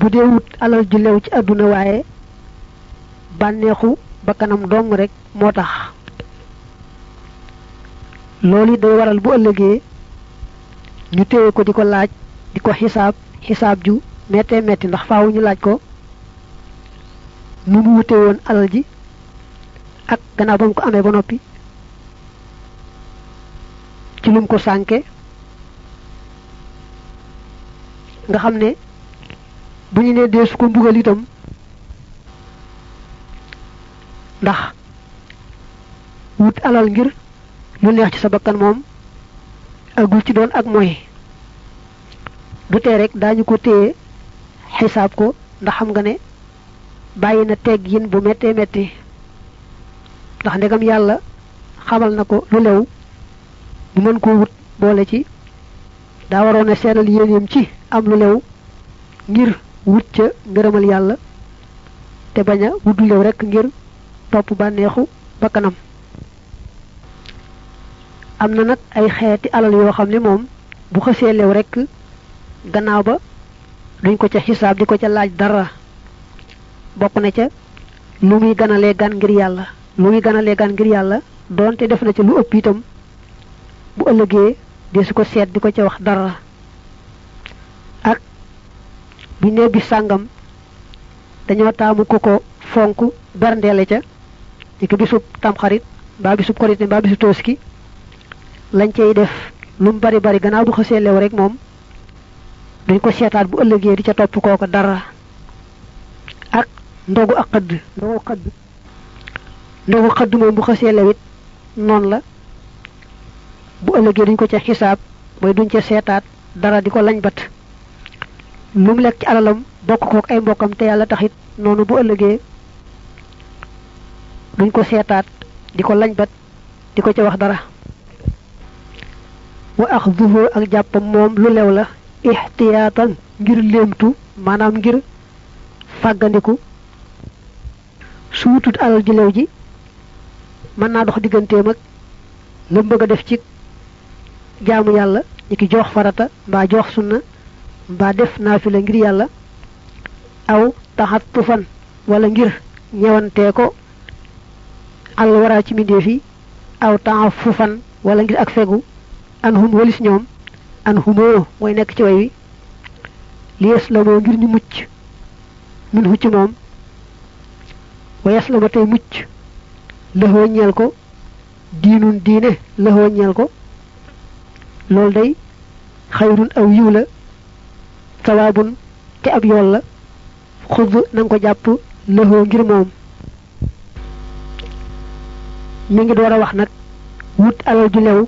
bu dee alal ju lew ci àdduna waaye bànneexu ba kanam dong rek moo tax loolu day waral bu ëllëgee ñu téye ko di ko laaj di ko xisaab xisaab ju mettee metti ndax faaw ñu laaj ko. Nu mu wute woon alal ji ak gannaaw ba ko amee ba noppi. Ci lum ko sànke nga xam ne bu ñu nee dee su ko mbugal itam ndax wut alal ngir lu neex ci sa bakkan moom agul ci doon ak mooy du tee rek daañu ko téye xisaab ko ndax xam nga ne bàyyi na yin bu metti. Ndax ndegam yàlla xamal na ko lu lew bu mën koo wut boole ci. Daa waroon a ci am lu lew ngir wut ca ngërëmal yàlla te bañ a lew rek ngir topp bànneexu bakkanam. Am na nag ay xeeti alal yoo xam ne moom bu xësee lew rek gannaaw ba duñ ko ca xisaab di ko ca laaj dara. Bokk na ca lu muy ganalee gan ngir yàlla lu muy ganalee gan ngir yàlla doonte def na ca lu ëpp itam bu ëllëgee de su ko seet di ko ca wax dara bu nee bi sàngam dañoo taamu ko ko fonk berndeele ca ni ko bisub tamxarit mbaa bisub korite mbaa bisub tooski lañ cay def lu bari bari. Gannaaw bu xësee lew rek moom dañ ko seetaat bu ëllëgee di ca topp kooko dara. Ak ndogu ak xëdd ndogu xëdd. Ndogu xëdd moom bu xësee lewit noonu la. Bu ëllëgee duñ ko ca xisaab mooy duñ ca seetaat dara di ko lañ bat lu mu lekk ci alalam bokk kook ay mbokkam te yàlla taxit noonu bu ëllëgee duñ ko seetaat di ko lañ bat di ko ca wax dara. Wa axduhu ak jàppam moom lu lew la ixtiyaatan ngir léemtu maanaam ngir fàggandiku. Su wutut alal ji lew ji mën naa dox digganteem ak la bëgg def ci jaamu ki jox farata mbaa jox sunna mbaa def naafila ngir yàlla aw taxat tufan wala ngir ñewantee ko al wara ci mbindeef yi aw taxaf fufan wala ngir ak fegu an hum walis ñoom an humoo mooy nekk ci way wi lies la moo ngir ñu mucc min wayes la ba tey mucc lëxoo ñeel ko lëxoo ñeel ko loolu day xayrun aw sawaabun te ab yool la. Xud na ko jàpp lëxoo ngir moom. Mi ngi door a wax nag wut alal ju lew.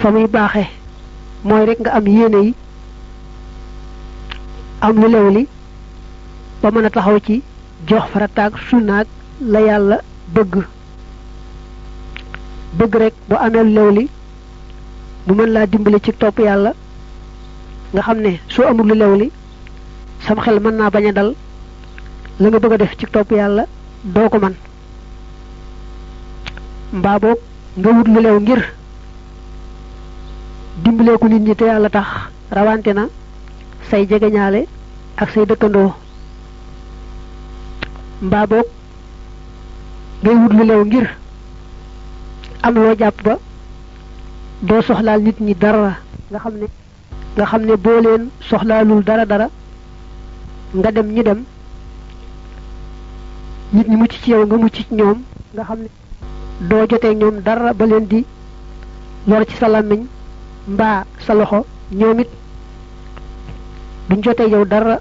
Fa muy baaxe mooy rek nga am yéene yi. Am lu lew li ba mën taxaw ci jox farataag sunnaag la yàlla bëgg. Bëgg rek bu amee lu lew li mu mën laa dimbali ci topp yàlla. Nga xam ne amul lu lew li sam xel mën naa bañ a dal la nga bëgg def ci topp yàlla doo ko man. Mbaa boog nga wut lu lew ngir dimbaleeku nit ñi te yàlla tax rawante na say jegeñaale ak say dëkkandoo. Mbaa boog ngay wut lu lew ngir am loo jàpp ba doo soxlaal nit ñi dara nga xam ne nga xam ne boo leen soxlaalul dara dara nga dem ñu dem nit ñi mucc ci yow nga mucc ci ñoom nga xam ne doo jotee ñoom dara ba leen di lor ci sa làmmiñ mbaa sa loxo ñoom it duñ jotee yow dara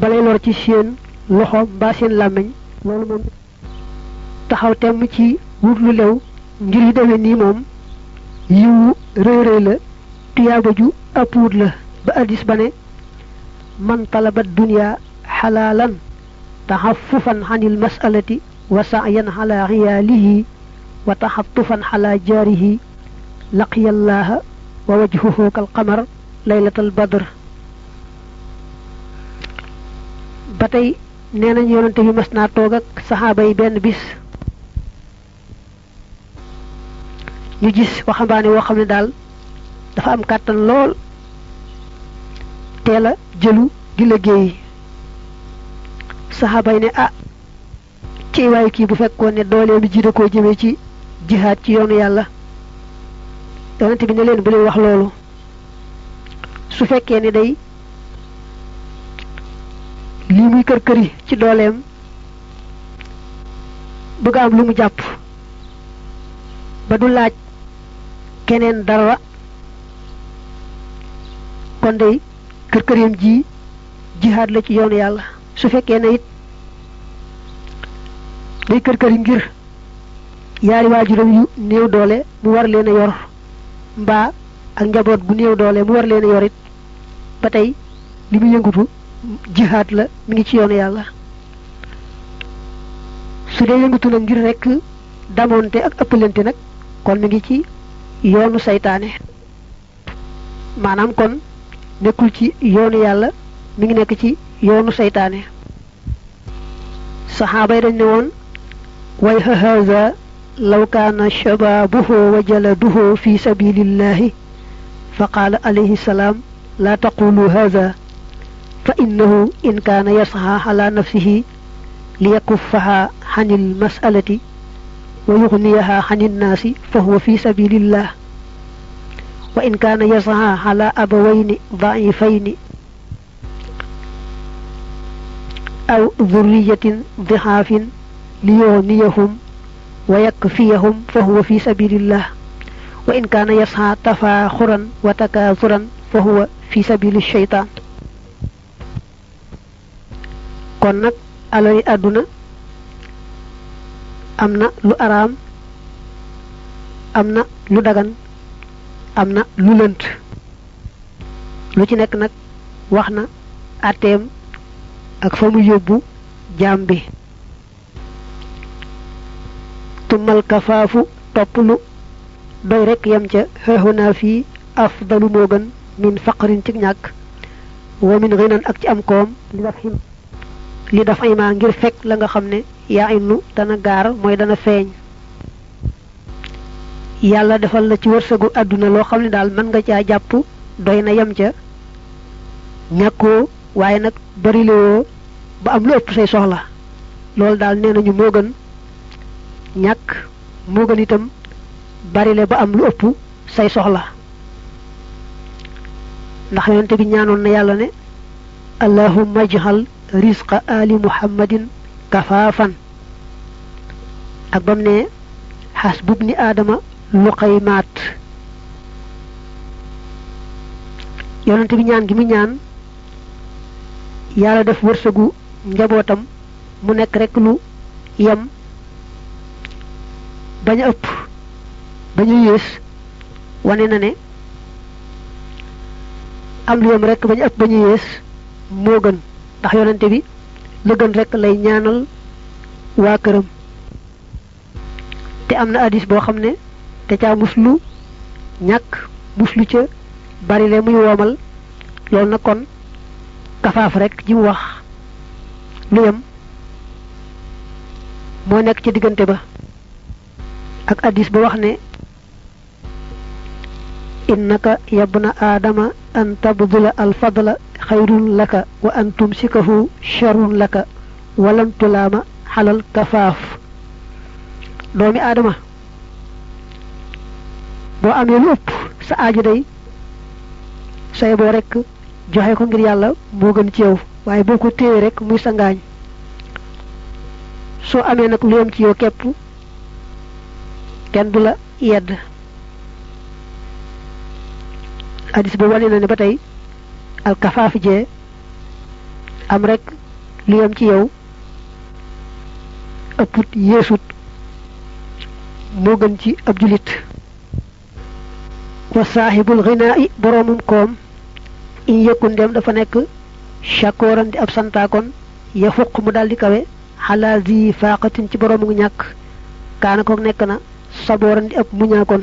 balay lor ci seen loxo mbaa seen làmmiñ. Loolu moom taxaw temm ci wut lu lew ngir yu demee nii moom yiwu rëy la tuyaaba ju wut la ba addis ba ne man talabat dunya xalaalan taxaffufan xanil masalati wa sa'yan ala xiyaalihi wa taxattufan ala jaarihi laqiya allaha wa wajhuhu kal qamar laylatal badr ba tey nee nañ yonante bi mas naa toog ak saxaaba yi benn bis ñu gis waxambaane woo xam ne daal dafa am kàttan lool a jëlu di liggéey. Saxaaba yi ne ah ci waaye kii bu fekkoon ne dooleem ji da koo jëmee ci jihaad ci yoonu yàlla. Yonent bi ne leen bu leen wax loolu. Su fekkee ne day lii muy kër këri ci dooleem bëgg am lu mu jàpp ba du laaj keneen dara. Kon day kër ji jihaad la ci yoonu yàlla. Su fekkee ne it day kër këri ngir yaari waajuram yu néew doole mu war leen a yor mbaa ak njaboot bu néew doole mu war leen a yor it ba tey li mu yëngutu jihaad la mi ngi ci yoonu yàlla. Su dee yëngutu nag ngir rekk damonte ak ëppalante nag kon mi ngi ci yoonu saytaane maanaam kon nekkul ci yoonu yàlla mi ngi nekk ci yoonu saytaane saxaaba yi dañ ne woon way hahaza law kaana shabaabuhu wa jaladuhu fi sabilillahi fa qaala alayhi salaam laa taqulu haza fa innahu in kaana yasxa ala nafsihi liyakuffaha xan ilmasalati wa yuxniyaha xan innaasi fa huwa fi sabilillah wa in kaana yasxa ala abawayni daifayni aw dhurriyatin dixaafin liyuxniyahum wa yakfiyahum fa huwa fi sabilillah wa in kaana yasxa tafaaxuran wa takaasuran fa huwa fi sabili shaytaan kon nag alali àdduna am na lu araam am na lu dagan am na lu lënt. Lu ci nekk nag wax na àtteem ak fa mu yóbbu jaam bi. Tummal kafaafu topp lu doy rekk yam ca xeexunaa fii afdalu moo gën min faqrin ci ñàkk wa min xinan ak ci am li li daf imaa ngir fekk la nga xam ne yaa innu dana gaar mooy dana feeñ. Yàlla defal la ci wërsëgu àdduna loo xam ne daal mën nga caa jàpp doy na yem ca. Ñàkkoo waaye nag bariliwoo ba am lu ëpp say soxla. Loolu daal nee nañu moo gën. Ñàkk moo gën itam barile ba am lu ëpp say soxla. Ndax yonente bi ñaanoon na yàlla ne allahumma ijhal risqa ali muhammadin kafaafan ak bam ne xasbub ni aadama luqaymaat yonente bi ñaan gi mu ñaan yàlla def wërsëgu njabootam mu nekk rekk lu yem bañ a ëpp na am lu moo gën ndax yonente bi la gën rekk lay ñaanal waa këram. Te am na hadis boo te caa muslu ñàkk muslu ca bari le muy woomal. Loolu na kon kafaaf rekk ji wax. Lu yem moo nekk ci diggante ba. Ak hadis ba wax innaka yabna aadama an tabdula alfadla xayrun laka wa an tumsikahu sharrun laka walam tulaama xalal kafaaf doomi aadama boo amee lu sa aaju day say boo rekk joxe ko ngir yàlla moo gën ci yow waaye boo ko téye rekk muy sa ngaañ. Soo amee nag ci yow képp kenn yedd. Hadis na alkafaaf jee am rek lu yem ci yow ëpput yeesut moo gën ci ab julit wa saaxibul xinaa i boroomum koom in yëkkun dem dafa nekk shakooran di ab santaakon ya fuq mu daldi kawe xalaa zi faaqatin ci boroomu ñàkk kaana kook nekk na sabooran di ab muñaakon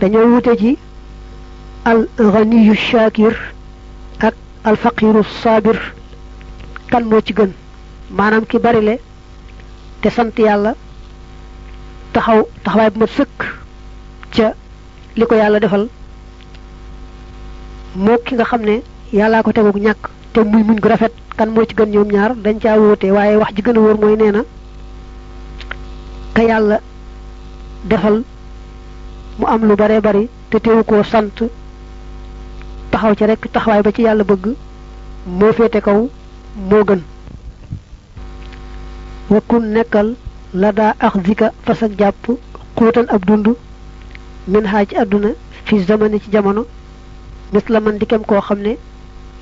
dañoo wute ci الغني الشاكر اك الفقير الصابر. كان موتي گن مانام كي باري لي تي سانت يالا تخاو تخواي بما سك تيا ليكو يالا ديفال موك كيغا خامني يالا كو تيغوك نياك تي موي مون گو رافيت كان موتي گن نيوم نيار دنجا ووتي واي واخ جي گن وور موي نينا كا يالا ديفال مو ام لو باري باري تي تيوكو سانت taxaw ci rek taxawaay ba ci yàlla bëgg moo féete kaw moo gën wakkun nekkal la daa ax zika fas ak jàpp xuutan ab dund min xaa ci àdduna fi zamani ci jamono mis la man di kem koo xam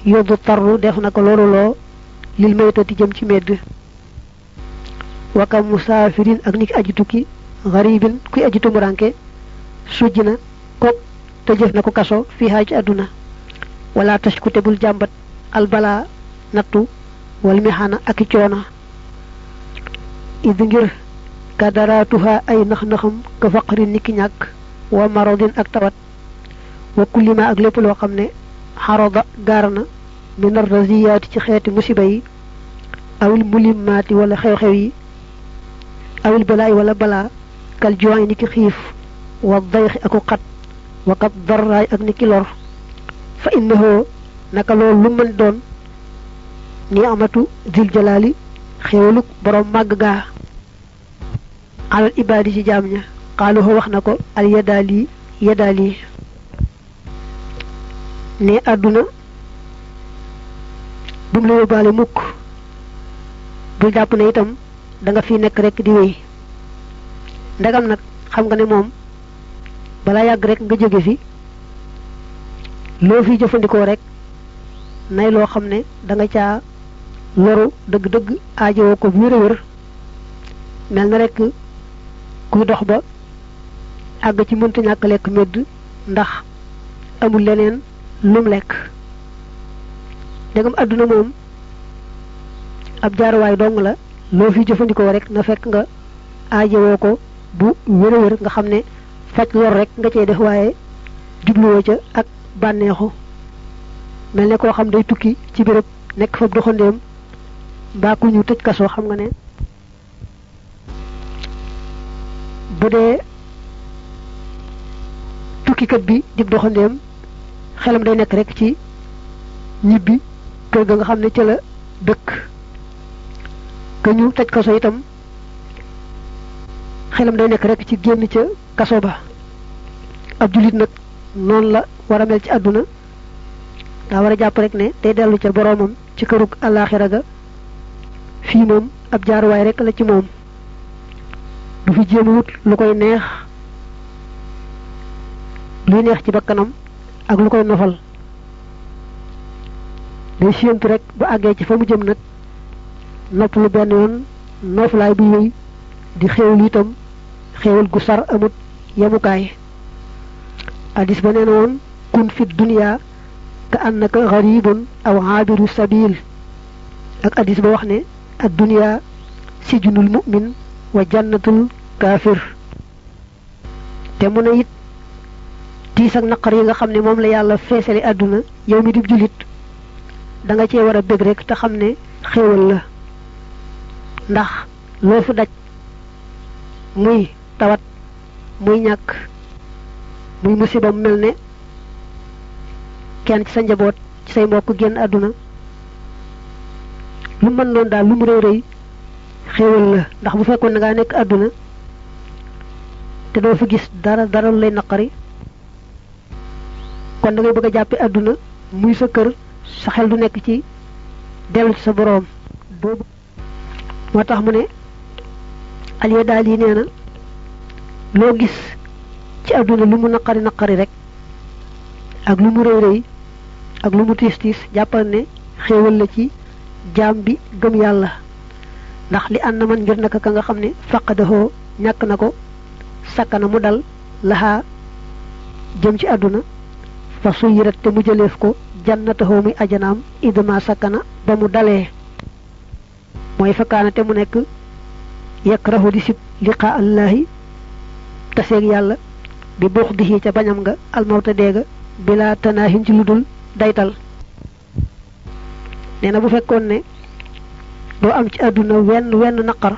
yóbbu tarru def na ko loolu loo lil maytati jëm ci medd wakam musaafirin ak niki aji tukki garibin kuy aji tumuranke sujj na kook te jëf na ko fii xaa ci àdduna ولا تسكت بالجنبت البلاء نتو والمحنة أكيتونا إذنجر كدراتها أي نخنخم كفقر نكنيك ومرض أكتوت وكل ما أغلب الوقم حرض قارنا من الرزيات تخيات مصيبي أو الملمات ولا خيخوي أو البلاء ولا بلاء كالجوعين كخيف والضيخ أكو قد وقد ضرّا أغنك لرح fa innahu naka loolu lu ni amatu dil jalaali xéewaluk borom màgg gaa alal ibaadi ci jaam ña xaaluhu wax na ko al yadaali yadaali. Ne àdduna bu mu la yóbbaale mukk. Bul jàpp ne itam da nga fi nekk rek di wéy. Ndegam nag xam nga ne moom balaa yàgg rek nga jóge fi loo fi jëfandikoo rek nay loo xam ne da nga caa loru dëgg-dëgg aajowoo ko wér a mel na rek kuy dox ba àgg ci mënta ñàkk lekk medd ndax amul leneen lum lekk. Ndegam àdduna moom ab jaaruwaay dong la loo fi jëfandikoo rek na fekk nga aajowoo ko bu wér nga xam ne faj lor rek nga cee def waaye jubluwoo ca ak bànneexu mel ne koo xam day tukki ci béréb nekk fa doxandéem mbaa ku ñu tëj kaso xam nga ne bu dee tukkikat bi di doxandéem xelam day nekk rek ci ñibbi kër ga nga xam ne ca la dëkk ka ñu tëj kaso itam xelam day nekk rek ci génn ca kaso ba ab jullit nag noonu la war a mel ci àdduna. Daa war a jàpp rek ne day dellu ca boroomam ci kërug àllaaxira ga. Fii moom ab jaaruwaay rek la ci moom. Du fi jéem wut lu koy neex luy neex ci bakkanam ak lu koy nofal. Day séentu rek bu àggee ci fa mu jëm nag nopp lu benn yoon nooflaay bu wéy di xéewlu itam xéewal gu sar amut yemukaay. Hadis ba nee na woon kun fi dunya ka annaka gharibun aw aabiru sabil. Ak hadis ba wax ad dunya sijnul mu'min wa jannatul kaafir. Te mu ne it tiis ak naqar yi nga xam ne la yàlla feesale àdduna yow mi di jullit da nga cee war a rek te la. Ndax daj muy tawat muy muy musiba mu mel ne kenn ci sa njaboot ci say mbokk génn àdduna. Lu mën noonu daal lu mu rëy rëy xéewal la. Ndax bu fekkoon ngaa nekk àdduna te doo fi gis dara dara lay naqari kon da ngay bëgg a jàppe àdduna muy sa kër sa xel du nekk ci dellu ci sa boroom. Doo moo tax mu ne aliya daal yi nee na loo gis ci àdduna lu mu naqari naqari rek ak lu mu rëy rëy ak lu mu tiis tiis jàppal ne xéewal la ci jaam bi gëm yàlla. Ndax li ànd man ngir naka ka nga xam ne faqadahoo ñàkk na ko sakkana mu dal laxaa jëm ci àdduna fa suyirat te mu jëleef ko jannatahoo muy ajanaam idma sakkana ba mu dalee. Mooy fakkaana te mu nekk yakrahu di sib liqaa allahi taseeg yàlla bi buux di ca bañam nga almawta deega bila tanaahin ci lu dul daytal. Nee na bu ne doo am ci àdduna wenn wenn naqar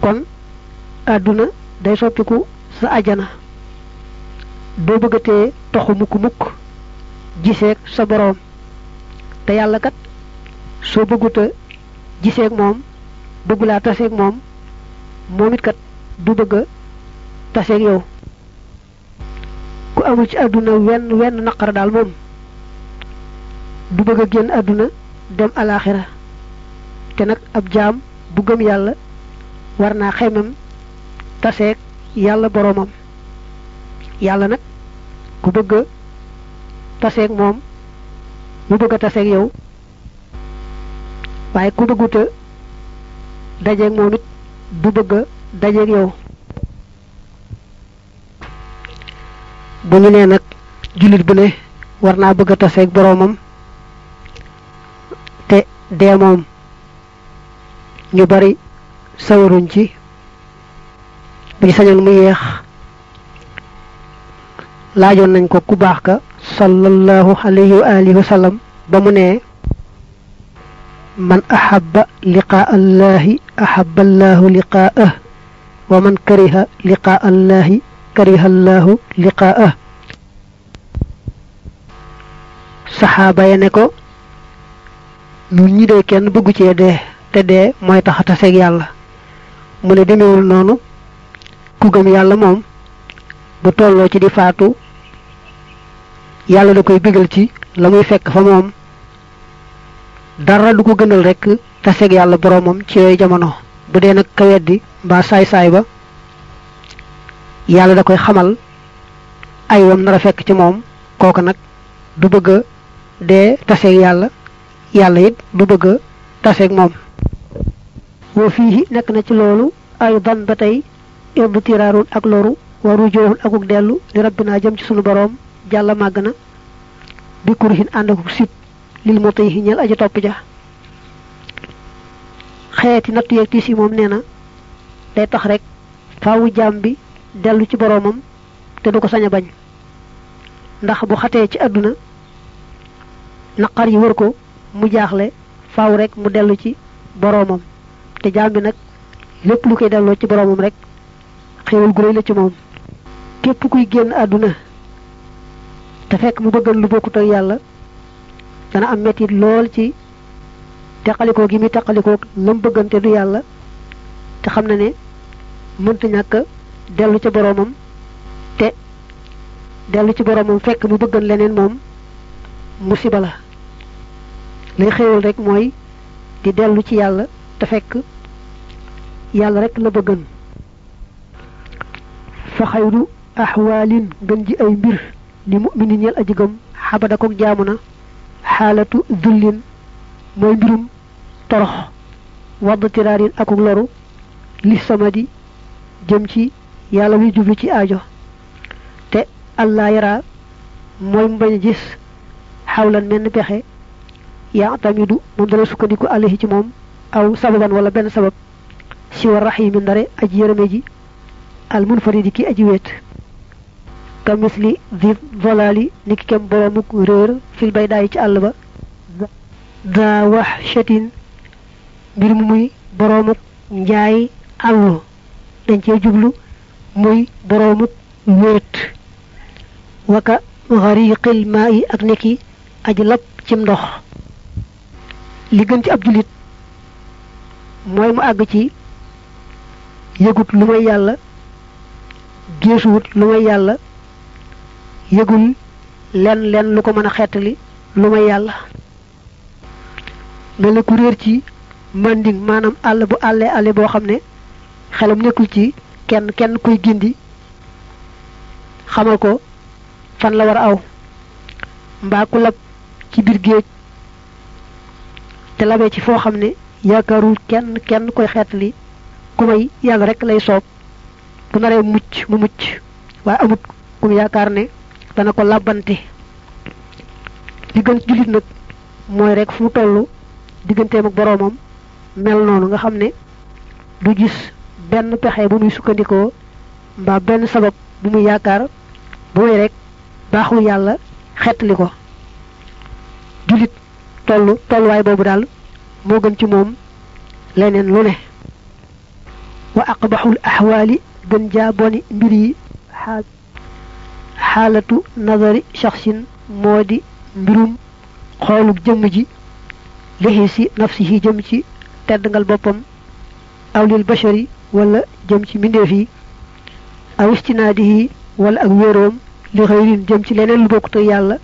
kon àdduna day soppiku sa ajana. Doo bëggatee toxu mukk mukk giseeg sa boroom. Te yàlla kat soo bëgguta giseeg moom bëggulaa taseeg moom moom it kat du bëgg a taseeg yow ku amul ci àdduna wenn wenn naqar daal moom du bëgg a àdduna dem alaaxira te nag ab jaam bu gëm yàlla war naa xemem taseeg yàlla boroomam yàlla nag ku bëgg a taseeg moom mu bëgg a taseeg yow. Waaye ku bëgguta du bëgg a dajeeg yow bu ñu nee nag jullit bu ne war naa bëgg boroomam te dee moom ñu bari sawaruñ ci ñu sañoon mu yeex laajoon nañ ko ku baax ka sallallahu alayhi wa alihi wa sallam ba mu nee man ahabba liqaa allahi ahabba allahu liqaa'ah wa man kariha liqaa allahi kariha allahu liqaa'ah saxaaba ya ne ko nun ñi dee kenn bëggu cee dee te dee mooy tax taseeg yàlla. Mu ne demewul noonu. Ku gëm yàlla moom bu tolloo ci di faatu yàlla da koy bigal ci la muy fekk fa moom. Dara du ko gënal rekk taseeg yàlla boroomam ci yooyu jamono. Bu dee nag ka weddi mbaa saay-saay ba yàlla da koy xamal ay wam nar a fekk ci moom kooku nag du bëgg a dee taseeg yàlla yàlla it du bëgg a taseeg moom. Wa fii nekk na ci loolu ay dan ba tey ak loru wa rujoohun akuk dellu li rabbinaa jëm ci sunu boroom jàlla màgg bi kurhin ànd akuk sib lil moto yi ñeel aja topp ja. Xeeti day tax rek faawu dellu ci boroomam te du ko sañ bañ. Ndax bu xatee ci àdduna naqar yi wër ko mu jaaxle faaw rek mu dellu ci boroomam te jaam bi nag lépp lu koy delloo ci boroomam rek xéewal gu la ci moom. Képp kuy génn àdduna te fekk mu bëggal lu bokkut ak yàlla dana am metit lool ci teqalikoo gi muy teqalikoo lam bëggante du yàlla te xam na ne mënta ñàkk dellu ca boroomam te dellu ci boroomam fekk mu bëggan leneen moom musiba la. Lay xéewal rek mooy di dellu ci yàlla te fekk yàlla rek la bëggan fa xayru axwaalin gën ji ay mbir li mu'mini ñeel aji gëm xabada koog jaamu na xaalatu dullin mooy mbirum torox wadd tiraarin akuk loru li samadi jëm ci yàlla muy jublu ci aajo. Te allah yara mooy mu bañ gis xawlan menn pexe. Yaa tamidu moom dana sukkandiku alayhi ci moom aw sababan wala benn sabab. Si wa raxiimi ndare aji yërëme ji al munfaridi ki aji weet ka misli di volali niki kem boromuk réer fil bay ci àll ba. Daa wax chatin mbir mu muy boromuk njaay àllu dañ cee jublu muy boromuk wéet waka xariqil maa yi ak niki aji lab cim ndox. Li gën ci ab jullit mooy mu àgg ci yëgut lu may yàlla géesuwut lu may yàlla yëgul lenn lenn lu ko mën a xettali lu may yàlla. Mel na ku réer ci manding maanaam àll bu àllee àllee boo xam ne xelam nekkul ci kenn kenn kuy gindi xamal ko fan la war aw mbaa ku lab ci biir géej te labee ci foo xam ne yaakaarul kenn kenn koy xeetali ku may yàlla rek lay soob bu naree mucc mu mucc waaye amut kum yaakaar ne dana ko làbbante li gën jullit nag mooy rek fu mu toll digganteem ak boroomam mel noonu nga xam ne du gis benn pexe bu muy sukkandikoo mbaa benn sabab bu muy yaakaar bu may rek baaxul yàlla xeetali ko. Jullit toll tolluwaay boobu daal moo gën ci leneen lu ne. Wa aqbaxul axwaali gën jaa boni mbir yi. Xaal xaalatu nazari shaxsin moo di mbirum ji. Nafsihi jëm ci teddngal boppam. Aw lil bashari istinaadihi wala ak wéeroom li xëyrin jëm ci leneen lu bokkut ak yàlla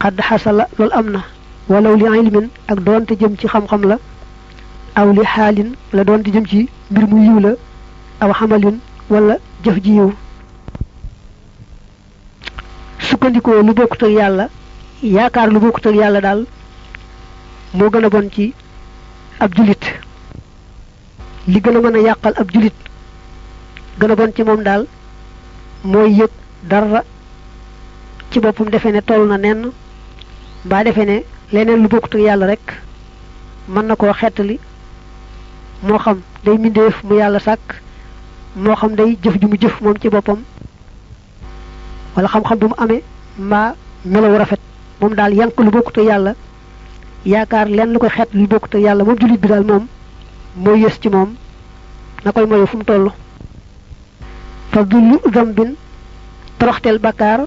xadd xasala loolu am na walaw li ilmin ak doonte jëm ci xam-xam la aw li xaalin la doonte jëm ci mbir mu yiw la aw xamalin wala jëf ji yiw sukkandikoo lu bokkut ak yàlla yaakaar lu bokkut ak yàlla daal moo gën a bon ci ab julit li gën a mën a yàqal ab julit gën a bon ci moom daal mooy yëg dara ci boppam defe ne toll na nenn ne leneen lu bokkut ak yàlla rek mën na koo xettali moo xam day mbindeef mu yàlla sàkk moo xam day jëf ju mu jëf moom ci boppam wala xam-xam bu mu amee mbaa melawu rafet. Moom daal yank lu bokkut ak yàlla yaakaar lenn lu koy xet lu bokkut ak yàlla moom jullit bi daal moom mooy yës ci moom na koy moyu fu mu fa dullu zambin toroxteel bakkaar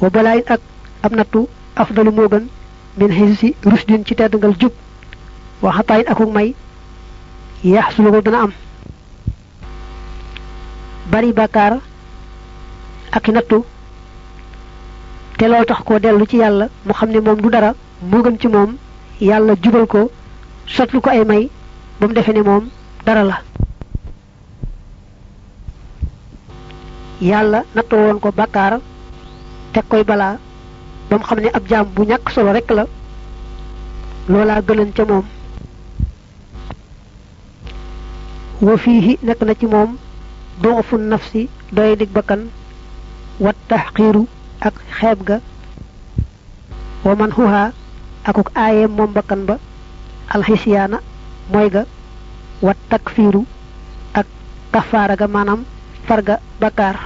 wa balaayin ak ab nattu afdalu moo gën min xisi rusdin ci teddangal jub wa xataayin akuk may yax sulu ko dana am. Bari bakkaar ak nattu te loolu tax koo dellu ci yàlla mu xam ne moom du dara moo gën ci moom yàlla jubal ko sotlu ko ay may ba mu defee ne moom dara la. Yàlla nattoo woon ko bàkkaar teg koy balaa ba mu xam ne ab jaam bu ñàkk solo rekk la. Loolaa gënan ca moom. Wa fiihi nekk na ci moom duufu nafsi doy dig bakkan wat taxqiiru ak xeeb ga. Wa man xuhaa akuk aayeem moom bakkan ba alxisiyaana mooy ga wat takfiiru ak kafaara ga maanaam farga bakkaar.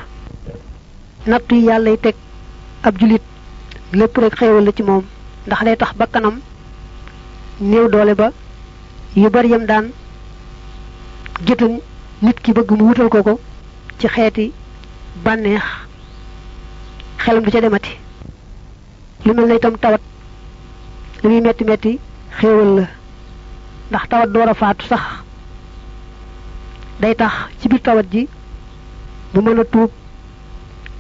Nattu yi yàlla teg ab julit lépp rek xéewal la ci moom ndax lay tax bakkanam néew doole ba yu bari yam daan gétan nit ki bëgg mu wutal ko ko ci xeeti bànneex xelam du ca demati. Lu mel na itam tawat li muy metti metti xéewal la. Ndax tawat door a faatu sax. Day tax ci biir tawat ji mu mën a tuub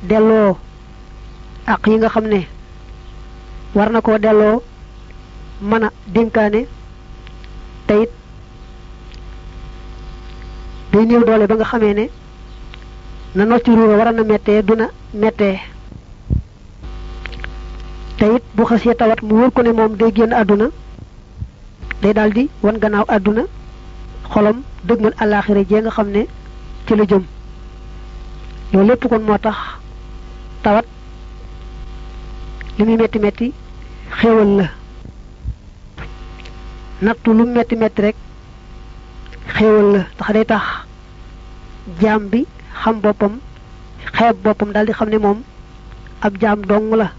delloo ak yi nga xam ne war na koo delloo mën a dénkaane te it day néew doole ba nga xamee ne na nocci ruuga war na mettee duna mettee. Te it bu xasee tawat mu wër ko ne moom day génn àdduna day daldi wan gannaaw àdduna xolam dëgmal àllaaxira jee nga xam ne ci la jëm. Loolu lépp kon moo tax tawat li muy metti metti xéewal la. Nattu lu metti metti rek xéewal la. Ndax day tax jaam bi xam boppam xeeb boppam daldi xam ne moom ab jaam dong la.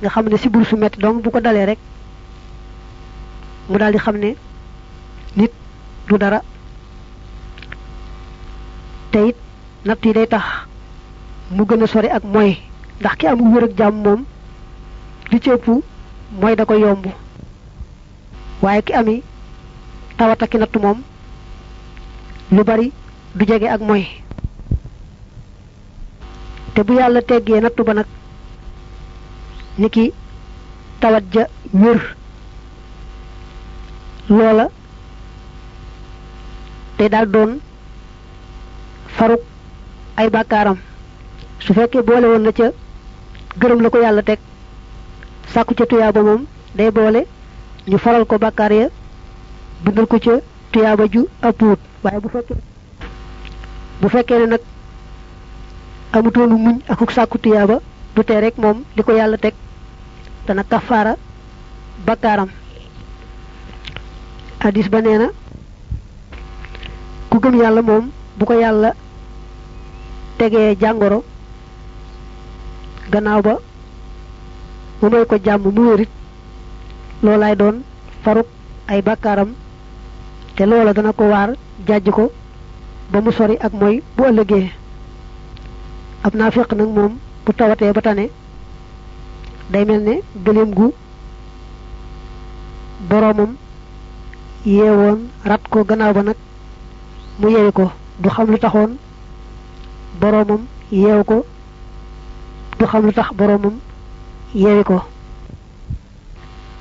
Nga xam ne si metti dong bu ko dalee rek mu daldi xam ne nit du dara. Te it day tax mu gën a sori ak mooy. Ndax ki amul wér ak jàmm moom li ci ëpp mooy da ko yomb. Waaye ki ami tawat ak ki natt moom lu bari du jege ak mooy. Te bu yàlla teggee nattu ba nag ni ki tawat ja loola te daal doon faruk ay bàkkaaram su fekkee boole woon na ca gërëm la ko yàlla teg sàkku ca tuyaaba moom day boole ñu faral ko bàkkaar ya bindal ko ca tuyaaba ju ëppuwut waaye bu fekkee bu fekkee ne nag amutoonu muñ akuk sàkku tuyaaba du tee rek moom li ko yàlla teg dana hadis ba nee na ku gëm yàlla moom bu ko yàlla tegee jàngoro gannaaw ba mu may ko jàmm mu wérit loolaay doon faruk ay bakkaaram te loola dana ko waar jàjj ko ba mu sori ak mooy bu ëllëgee. Ab naafiq nag moom bu tawatee ba tane day mel ne gu yeewoon rat ko gannaaw ba nag mu yeewi ko. Du xam lu taxoon boroomam yeew ko. Du xam lu tax boroomam yeewi ko.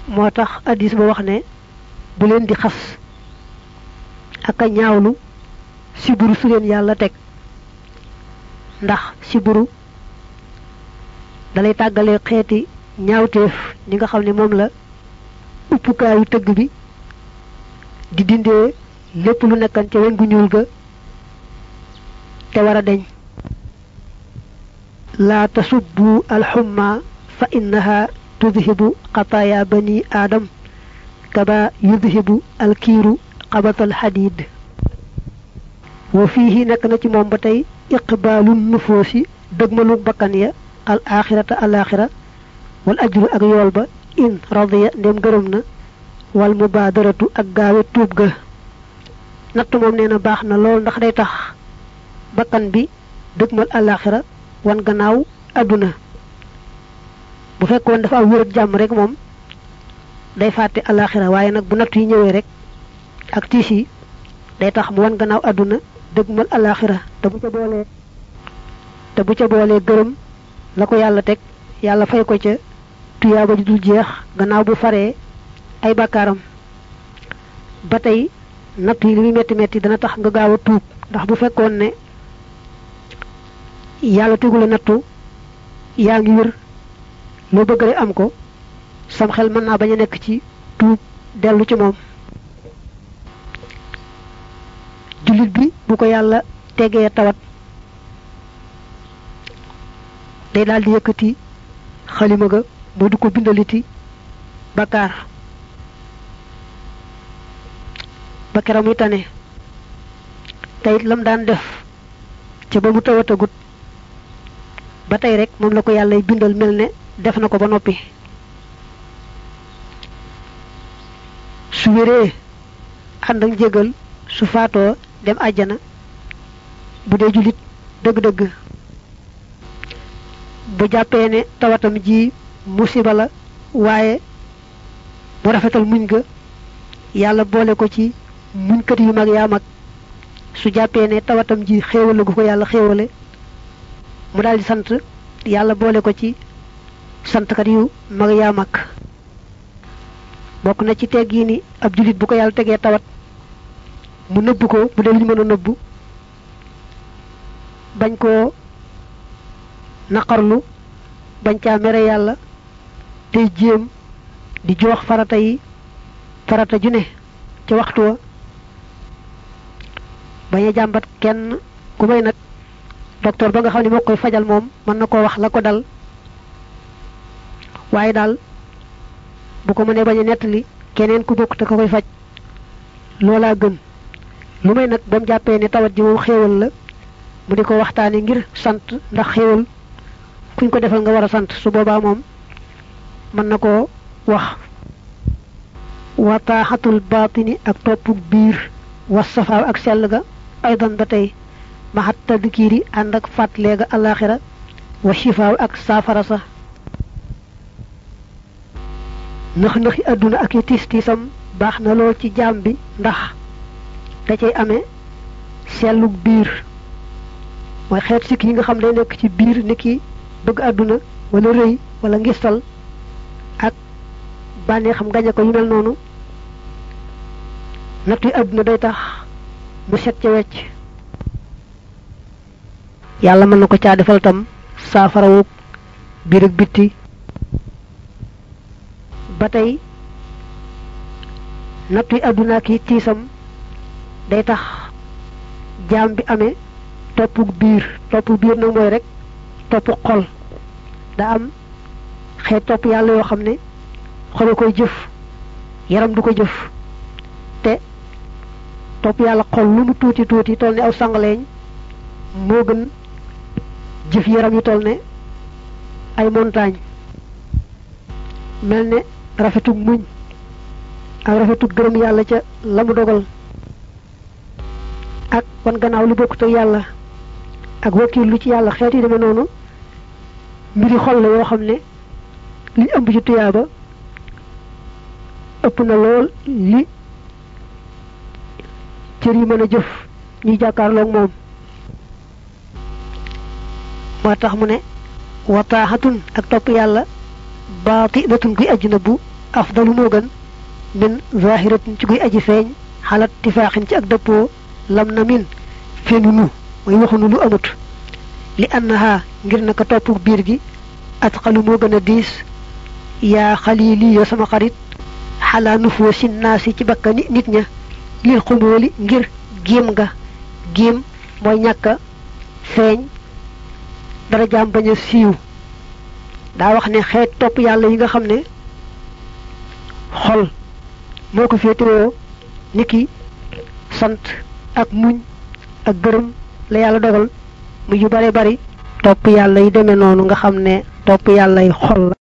Moo tax addis ba wax ne bu leen di xas ak ñaawlu siburu su leen yàlla teg. Ndax siburu dalay tàggalee xeeti ñaawteef ni nga xam ne moom la uppukaayu tëgg bi di dindee lépp lu nekkan ca wen gu ñuul ga fa innaha tudhibu xataaya bani aadam kaba yudhibu alkiiru xabatal xadiid. Wa fiihi nekk na ci moom ba tey iqbaalu nufoosi dëgmalu bakkan ya al axirata al wal ajru ak ba in radiya ndem gërëm na wal mubaadaratu ak gaawe tuub ga. Natt moom nee na baax na ndax day tax bakkan bi dëgmal al axira wan gannaaw àdduna. Bu fekkoon dafa am wér ak jàmm rek moom day fàtte al axira waaye nag bu natt yi rek ak tiis yi day tax mu wan gannaaw àdduna dëgmal al axira te bu ca boolee te bu ca boolee gërëm la ko yàlla teg yàlla fay ko ca tuyaaba ji dul jeex gannaaw bu ay bàkkaaram ba tey natt yi li muy metti metti dana tax nga gaaw a tuub ndax bu fekkoon ne yàlla tegula nattu yaa ngi wér loo bëgg rek am ko sam xel mën naa bañ a nekk ci tuub dellu ci moom. Jullit bi bu ko yàlla tegee tawat day daal di yëkkati xalima ga du ko bindaliti ba kera muy tane. Teyit lam daan def. Ca ba mu tawatagut. Ba tey rek moom la ko bindal mel ne def na ko ba noppi. Su wéree ànd ak jégal su faatoo dem àjjana. Bu dee jullit dëgg-dëgg. Bu jàppee ne tawatam ji musiba la waaye mu rafetal muñ ga yàlla boole ko ci muñkat yu mag yaa mag. Su jàppee ne tawatam ji xéewale gu ko yàlla xéewale mu daldi sant yàlla boole ko ci santkat yu mag yaa mag. Na ci ni ab jullit bu ko tawat mu nëbb ko bu dee lu ñu mën a nëbb bañ koo naqarlu bañ caa mere di joox farata yi farata ju ne ci waxtu wa bañ a jàmbat kenn ku may nag. Docteur ba nga xam ne moo koy fajal moom mën na koo wax la ko dal. Waaye daal bu ko mënee bañ a nettali keneen ku bokk te ko koy faj. Loolaa gën. Lu may nag ba mu jàppee ne tawat ji moom xéewal la mu di ko waxtaane ngir sant ndax xéewal. Kuñ ko defal nga war a sant su boobaa moom mën na koo wax. Wataaxatul baatini ak toppuk biir was safaaw ak aydan ba tey. Maxat tadkiiri ànd ak saafara sa nëx nëxi àdduna ak yi tiis tiisam baax na lool ci jaam bi ndax da cay amee sellug biir. Mooy xeet sikk yi nga xam day nekk ci biir ni ki bëgg àdduna wala rëy wala ngistal ak bànnee xam gañe ko yu mel noonu. Nattu àdduna day tax mu set ca wecc yàlla mën na ko caa defal tam saafarawuk biir ak bitti ba tey nattu àdduna ki tiisam day tax jaam bi amee toppuk biir. Toppuk biir nag mooy rek toppuk xol. Da am xeet topp yàlla yoo xam ne xol koy jëf yaram du ko jëf topp yàlla xol lu mu tuuti tuuti toll ne aw sangaleeñ moo gën jëf yaram yi toll ne ay montagne mel ne muñ ak rafetug gërëm yàlla ca la mu dogal ak wan gannaaw lu bokkut ak yàlla ak wakiil lu ci yàlla xeet yi deme noonu mbiri xol la yoo xam ne li ëmb ci tuyaaba ëpp na lool li cër yi mën a jëf ñuy jàkkaarloog moom moo tax mu ne wataaxatun ak topp yàlla baati natun guy aji na bu afdalu moo gën min zahiratin ci aji feeñ xalat tifaaxin ci ak dëppoo lam na min fenu nu mooy waxunu lu amut. Li annaha ngir naka topp biir gi atqalu moo gën a diis yaa xalili yo sama xarit xalaa nufoo si naasi ci bakkani nit lil xumóoli ngir giim nga giim mooy ñàkk a feeñ dara jaam bañ siiw daa wax ne xeet topp yàlla yi nga xam ne xol moo ko niki sant ak muñ ak gërëm la yàlla dogal mu yu bare bari topp yàlla yi demee noonu nga xam ne topp yàlla yi xol